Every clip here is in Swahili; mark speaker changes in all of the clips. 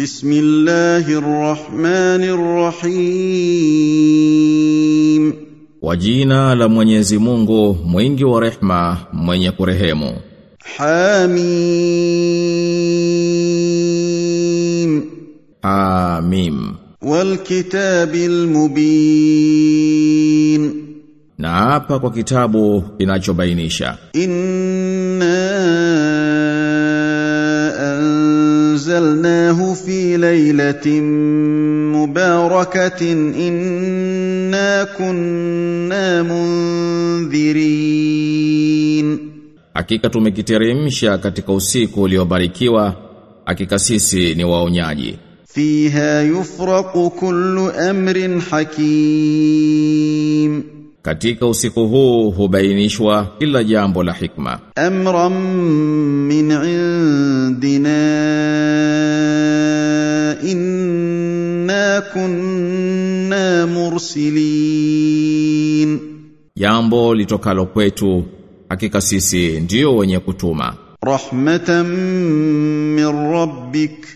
Speaker 1: بسم الله الرحمن الرحيم
Speaker 2: Kwa jina la Mwenyezi Mungu mwingi wa rehma mwenye kurehemu
Speaker 1: حاميم
Speaker 2: Hamim
Speaker 1: والكتاب المبين
Speaker 2: na hapa kwa kitabu kinachobainisha
Speaker 1: إنا أنزلناه في ليلة مباركة إنا كنا منذرين
Speaker 2: hakika tumekiteremsha katika usiku uliobarikiwa hakika sisi ni waonyaji
Speaker 1: فيها يفرق كل أمر حكيم
Speaker 2: Katika usiku huu hubainishwa kila jambo la hikma.
Speaker 1: Amran min indina inna kunna mursilin.
Speaker 2: Jambo litokalo kwetu hakika sisi ndio wenye kutuma.
Speaker 1: Rahmatan min rabbik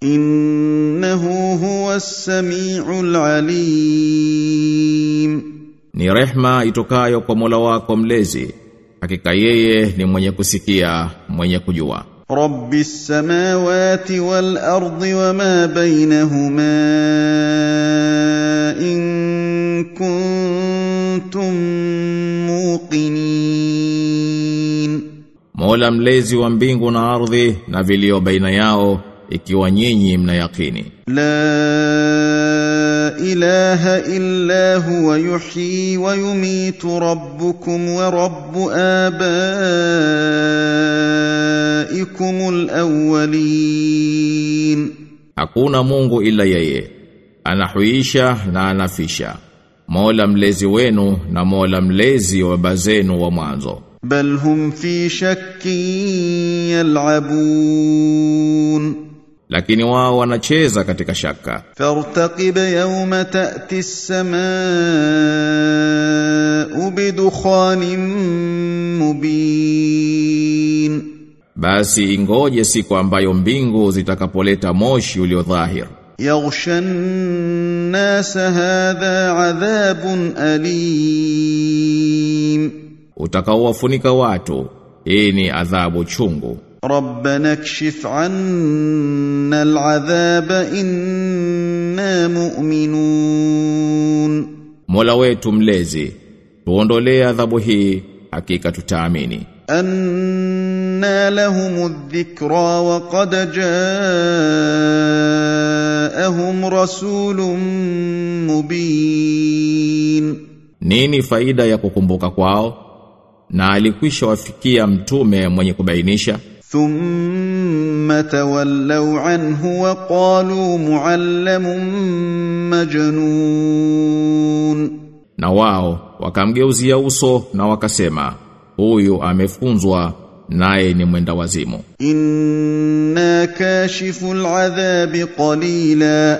Speaker 1: innahu huwas samiul alim
Speaker 2: ni rehma itokayo kwa Mola wako mlezi hakika yeye ni mwenye kusikia mwenye kujua
Speaker 1: رب السماوات والأرض وما بينهما إن كنتم موقنين
Speaker 2: Mola mlezi wa mbingu na ardhi na vilio baina yao ikiwa nyinyi mnayakini la
Speaker 1: ilaha illa huwa yuhyi wa yumitu rabbukum wa rabbu abaikumul awwalin
Speaker 2: hakuna mungu ila yeye. Anahuisha na anafisha. Mola mlezi wenu na Mola mlezi wa baba zenu wa mwanzo.
Speaker 1: Bal hum fi shakkin yal'abun
Speaker 2: lakini wao wanacheza katika shaka.
Speaker 1: Fartaqib yawma ta'ti as-samaa'u bidukhanin mubin,
Speaker 2: basi ingoje siku ambayo mbingu zitakapoleta moshi ulio dhahir.
Speaker 1: yaghshan nas hadha 'adhabun alim,
Speaker 2: utakaowafunika watu hii ni adhabu chungu.
Speaker 1: ربنا اكشف عنا العذاب إنا مؤمنون
Speaker 2: Mola wetu mlezi tuondolee adhabu hii hakika tutaamini
Speaker 1: أنى لهم الذكرى وقد جاءهم رسول مبين
Speaker 2: nini faida ya kukumbuka kwao na alikwisha wafikia mtume mwenye kubainisha
Speaker 1: ثم تولوا عنه وقالوا معلم مجنون
Speaker 2: na wao wakamgeuzia uso na wakasema huyu amefunzwa naye ni mwenda wazimu
Speaker 1: إنا كاشف العذاب قليلا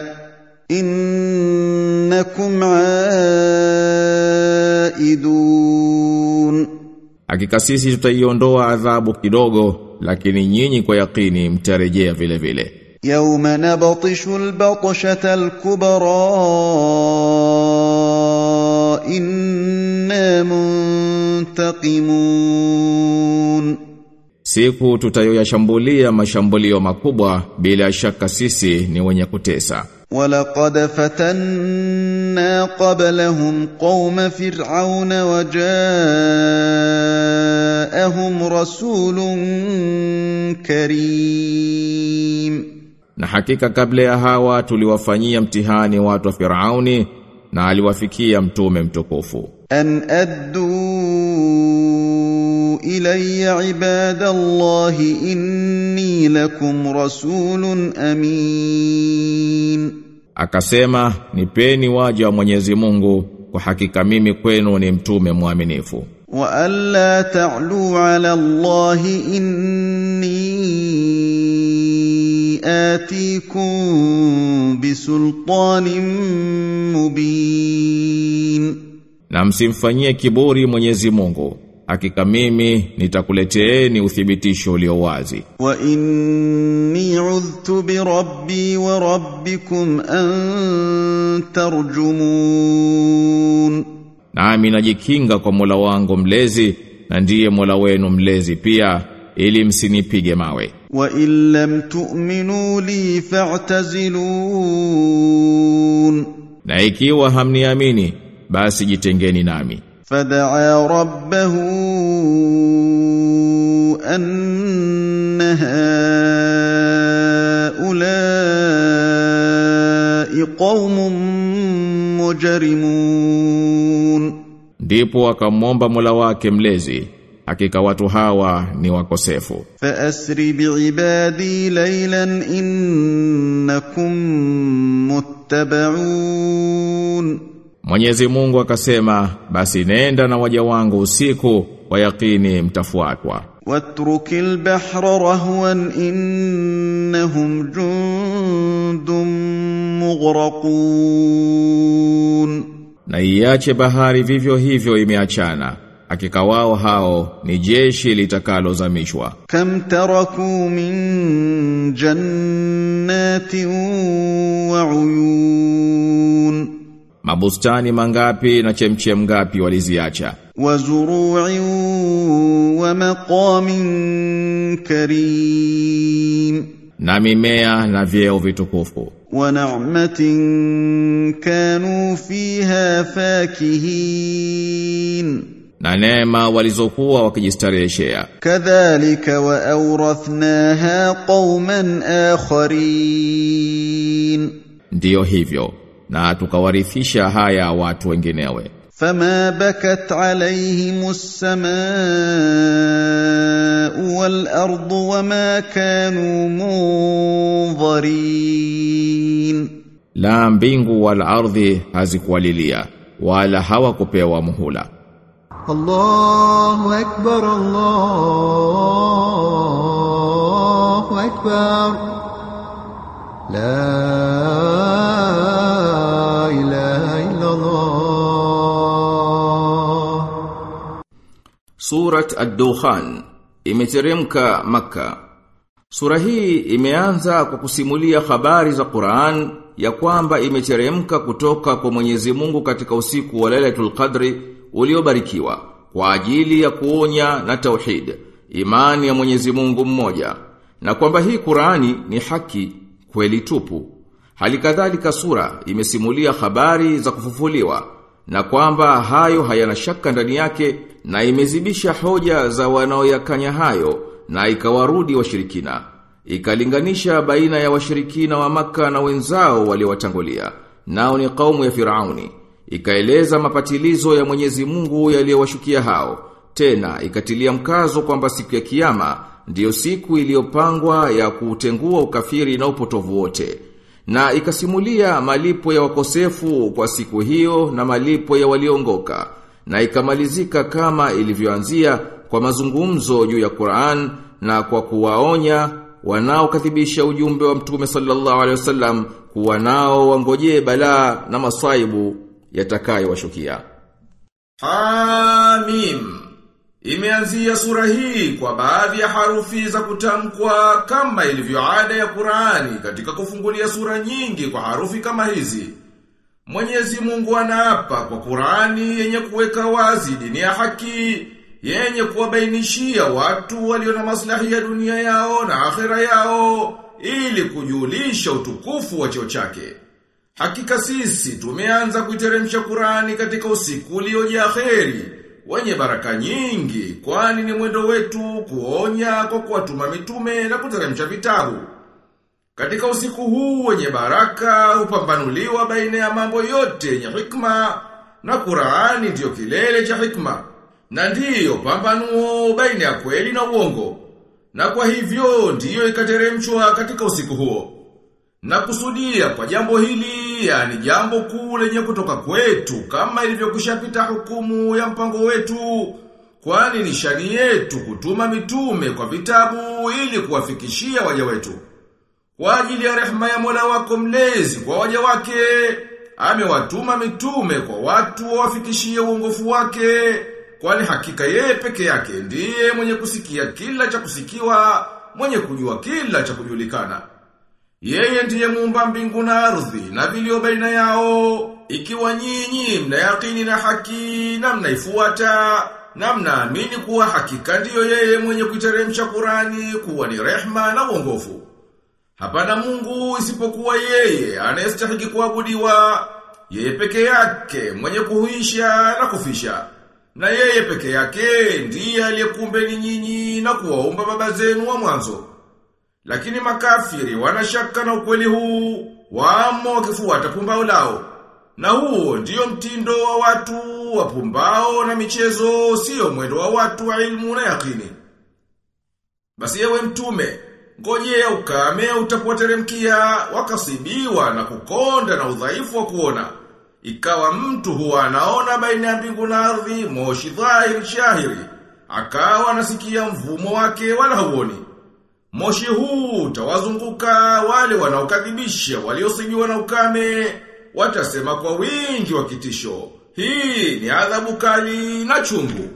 Speaker 1: إنكم عائدون
Speaker 2: hakika sisi tutaiondoa adhabu kidogo lakini nyinyi kwa yakini mtarejea vile vile
Speaker 1: يوم نبطش البطشة الكبرى إنا منتقمون
Speaker 2: siku tutayoyashambulia mashambulio makubwa bila shaka sisi ni wenye kutesa
Speaker 1: ولقد فتنا قبلهم قوم فرعون وجاءهم رسول كريم
Speaker 2: Na hakika kabla ya hawa tuliwafanyia mtihani watu wa Firauni na aliwafikia mtume mtukufu.
Speaker 1: أن أدوا إلي عباد الله إني لكم رسول أمين
Speaker 2: Akasema, nipeni waja wa Mwenyezi Mungu, kwa hakika mimi kwenu ni mtume mwaminifu.
Speaker 1: وألا تعلوا على الله إني آتيكم بسلطان مبين
Speaker 2: Na msimfanyie kiburi Mwenyezi Mungu, hakika mimi nitakuleteeni uthibitisho ulio wazi
Speaker 1: وإني عذت بربي وربكم أن ترجمون
Speaker 2: nami najikinga kwa Mola wangu mlezi na ndiye Mola wenu mlezi pia ili msinipige mawe.
Speaker 1: Wa illam tu'minu li fa'tazilun.
Speaker 2: Na ikiwa hamniamini basi jitengeni nami.
Speaker 1: Fad'a rabbahu anna haulai qaumun mujrimun.
Speaker 2: Ndipo akamwomba Mola wake mlezi hakika watu hawa ni wakosefu.
Speaker 1: Fa asri bi ibadi laylan innakum muttabaun
Speaker 2: Mwenyezi Mungu akasema basi nenda na waja wangu usiku wa yakini mtafuatwa.
Speaker 1: Watrukil bahra rahwan innahum ju mughraqun
Speaker 2: na iache bahari vivyo hivyo imeachana hakika wao hao ni jeshi litakalozamishwa.
Speaker 1: Kam taraku min jannatin wa uyun.
Speaker 2: Mabustani mangapi na chemchem ngapi waliziacha?
Speaker 1: Wa zuru'in wa maqamin karim
Speaker 2: na mimea na vyeo vitukufu.
Speaker 1: Wa na'matin kanu fiha fakihin.
Speaker 2: Na neema walizokuwa wakijistareheshea.
Speaker 1: Kadhalika wa awrathnaha qauman
Speaker 2: akharin. Ndio hivyo na tukawarithisha haya watu wenginewe.
Speaker 1: Fama bakat alayhimus samaa. والأرض وما كانوا منظرين.
Speaker 2: لا مبينغو والعرض هزك وليليا ولا هوا كوبيا ومهولا
Speaker 3: الله أكبر الله أكبر لا
Speaker 2: سورة الدخان imeteremka Makka. Sura hii imeanza kwa kusimulia habari za Qur'an ya kwamba imeteremka kutoka kwa Mwenyezi Mungu katika usiku wa Lailatul Qadri uliobarikiwa kwa ajili ya kuonya na tauhid, imani ya Mwenyezi Mungu mmoja, na kwamba hii Qur'ani ni haki kweli tupu. Halikadhalika sura imesimulia habari za kufufuliwa na kwamba hayo hayana shaka ndani yake na imezibisha hoja za wanaoyakanya hayo na ikawarudi washirikina. Ikalinganisha baina ya washirikina wa maka na wenzao waliowatangulia. Nao ni kaumu ya Firauni. Ikaeleza mapatilizo ya Mwenyezi Mungu yaliyowashukia hao. Tena ikatilia mkazo kwamba siku ya kiyama ndiyo siku iliyopangwa ya kuutengua ukafiri na upotovu wote. Na ikasimulia malipo ya wakosefu kwa siku hiyo na malipo ya waliongoka. Na ikamalizika kama ilivyoanzia kwa mazungumzo juu ya Qur'an na kwa kuwaonya wanaokadhibisha ujumbe wa Mtume sallallahu alaihi wasallam kuwa nao wangojee balaa na masaibu yatakayowashukia. Hamim Imeanzia sura hii kwa baadhi ya harufi za kutamkwa kama ilivyo ada ya Qur'ani katika kufungulia sura nyingi kwa harufi kama hizi. Mwenyezi Mungu anaapa kwa Qur'ani yenye kuweka wazi dini ya haki, yenye kuwabainishia watu walio na maslahi ya dunia yao na akhera yao ili kujulisha utukufu wa cheo chake. Hakika sisi tumeanza kuiteremsha Qur'ani katika usiku uliojaa kheri wenye baraka nyingi kwani ni mwendo wetu kuonya kwa kuwatuma mitume na kuteremsha vitabu. Katika usiku huu wenye baraka hupambanuliwa baina ya mambo yote yenye hikma na Qur'ani ndiyo kilele cha hikma na ndiyo pambanuo baina ya kweli na uongo. Na kwa hivyo ndiyo ikateremshwa katika usiku huo. Na kusudia kwa jambo hili, yani jambo kuu lenye kutoka kwetu, kama ilivyokushapita hukumu ya mpango wetu, kwani ni shani yetu kutuma mitume kwa vitabu ili kuwafikishia waja wetu. Kwa ajili ya rehema ya Mola wako mlezi kwa waja wake, amewatuma mitume kwa watu wawafikishie uongofu wake, kwani hakika yeye peke yake ndiye mwenye kusikia kila cha kusikiwa, mwenye kujua kila cha kujulikana. Yeye ndiye muumba mbingu na ardhi na vilio baina yao, ikiwa nyinyi mnayakini na haki na mnaifuata na mnaamini kuwa hakika ndiyo yeye mwenye kuiteremsha Qurani kuwa ni rehma na uongofu. Hapana Mungu isipokuwa yeye anayestahili kuabudiwa, yeye peke yake mwenye kuhuisha na kufisha. Na yeye peke yake ndiye aliyekumbeni nyinyi na kuwaumba baba zenu wa mwanzo. Lakini makafiri wanashaka na ukweli huu, waamo wakifuata pumbao lao. Na huo ndiyo mtindo wa watu wa pumbao na michezo, sio mwendo wa watu wa ilmu na yakini. Basi yewe mtume, ya ukame utapoteremkia, wakasibiwa na kukonda na udhaifu wa kuona. Ikawa mtu huwa anaona baina ya mbingu na ardhi moshi dhahiri shahiri, akawa anasikia mvumo wake wala hauoni. Moshi huu utawazunguka wale wanaokadhibisha waliosibiwa na ukame, watasema kwa wingi wa kitisho. Hii ni adhabu kali na chungu.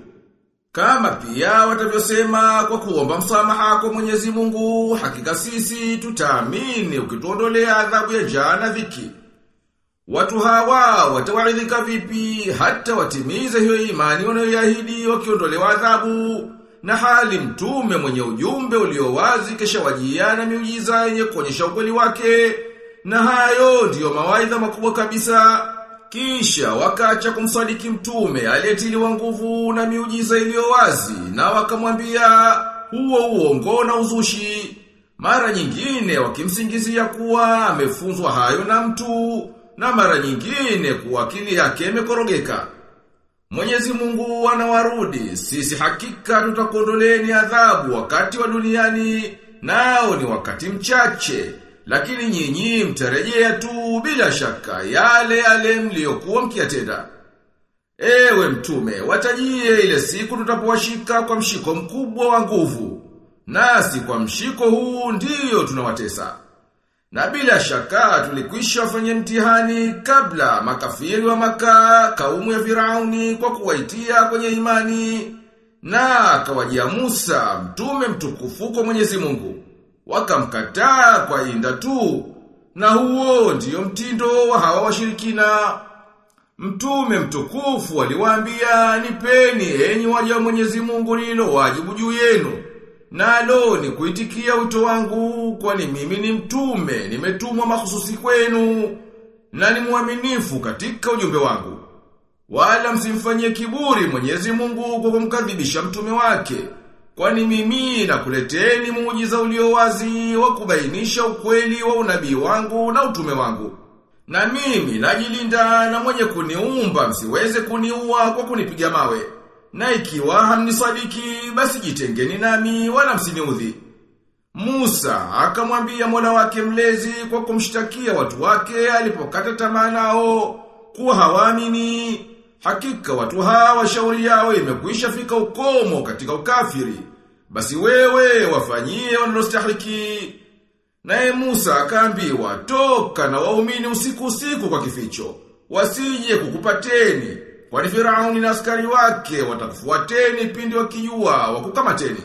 Speaker 2: Kama pia watavyosema kwa kuomba msamaha kwa Mwenyezi Mungu, hakika sisi tutaamini ukituondolea adhabu ya njaa na dhiki. Watu hawa watawaridhika vipi hata watimize hiyo imani wanayoahidi wakiondolewa adhabu na hali mtume mwenye ujumbe uliowazi kisha wajiana miujiza yenye kuonyesha ukweli wake. Na hayo ndiyo mawaidha makubwa kabisa. Kisha wakacha kumsadiki mtume aliyetiliwa nguvu na miujiza iliyo wazi na wakamwambia huo uongo na uzushi. Mara nyingine wakimsingizia kuwa amefunzwa hayo na mtu na mara nyingine kuwa akili yake imekorogeka Mwenyezi Mungu anawarudi, sisi hakika tutakuondoleni adhabu wakati wa duniani, nao ni wakati mchache, lakini nyinyi mtarejea tu bila shaka yale yale mliokuwa mkiyatenda. Ewe mtume, watajie ile siku tutapowashika kwa mshiko mkubwa wa nguvu, nasi kwa mshiko huu ndiyo tunawatesa. Na bila shaka tulikwisha wafanya mtihani kabla makafiri wa maka kaumu ya Firauni kwa kuwaitia kwenye imani. Na akawajia Musa mtume mtukufu kwa Mwenyezi Mungu. Wakamkataa kwa inda tu. Na huo ndiyo mtindo wa hawa washirikina. Mtume mtukufu aliwaambia nipeni enyi waja wa Mwenyezi Mungu lilo wajibu juu yenu Nalo ni kuitikia wito wangu kwani mimi ni mtume, nimetumwa mahususi kwenu na ni mwaminifu katika ujumbe wangu. Wala msimfanyie kiburi Mwenyezi Mungu kwa kumkadhibisha mtume wake. Kwani mimi nakuleteni muujiza ulio wazi wa kubainisha ukweli wa unabii wangu na utume wangu. Na mimi najilinda na mwenye kuniumba msiweze kuniua kwa kunipiga mawe. Na ikiwa hamnisadiki basi jitengeni nami wala msiniudhi. Musa akamwambia Mola wake mlezi kwa kumshtakia watu wake alipokata tamaa nao kuwa hawaamini. Hakika watu hawa shauri yao imekwisha fika ukomo katika ukafiri. Basi wewe wafanyie wanalostahiki. Naye Musa akaambiwa toka na waumini usiku usiku kwa kificho. Wasije kukupateni Kwani Firauni na askari wake watakufuateni pindi wakijua wakukamateni.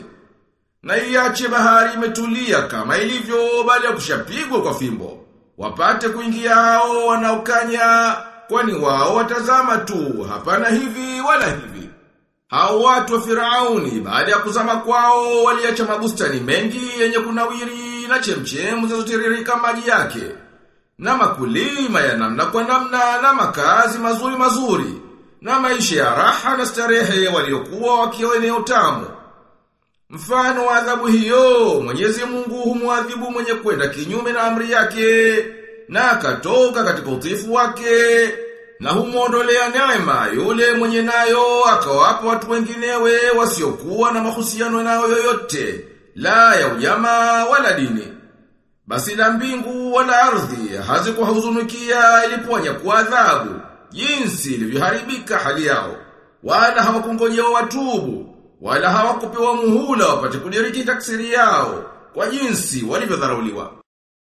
Speaker 2: Na iache bahari imetulia kama ilivyo baada ya kushapigwa kwa fimbo. Wapate kuingia hao wanaokanya kwani wao watazama tu hapana hivi wala hivi. Hao watu wa Firauni baada ya kuzama kwao waliacha mabustani mengi yenye kunawiri na chemchemu zinazotiririka maji yake. Na makulima ya namna kwa namna na makazi mazuri mazuri na maisha ya raha na starehe waliokuwa wakiwa eneo tamu. Mfano wa adhabu hiyo, Mwenyezi Mungu humwadhibu mwenye kwenda kinyume na amri yake, na akatoka katika utifu wake, na humwondolea neema yule mwenye nayo akawapa watu wenginewe wasiokuwa na mahusiano nayo yoyote, la ya ujamaa wala dini. Basi la mbingu wala ardhi hazikuhuzunikia ilipoja kwa adhabu jinsi ilivyoharibika hali yao. Wala hawakungojea watubu wala hawakupewa muhula wapate kudiriki taksiri yao kwa jinsi walivyodharauliwa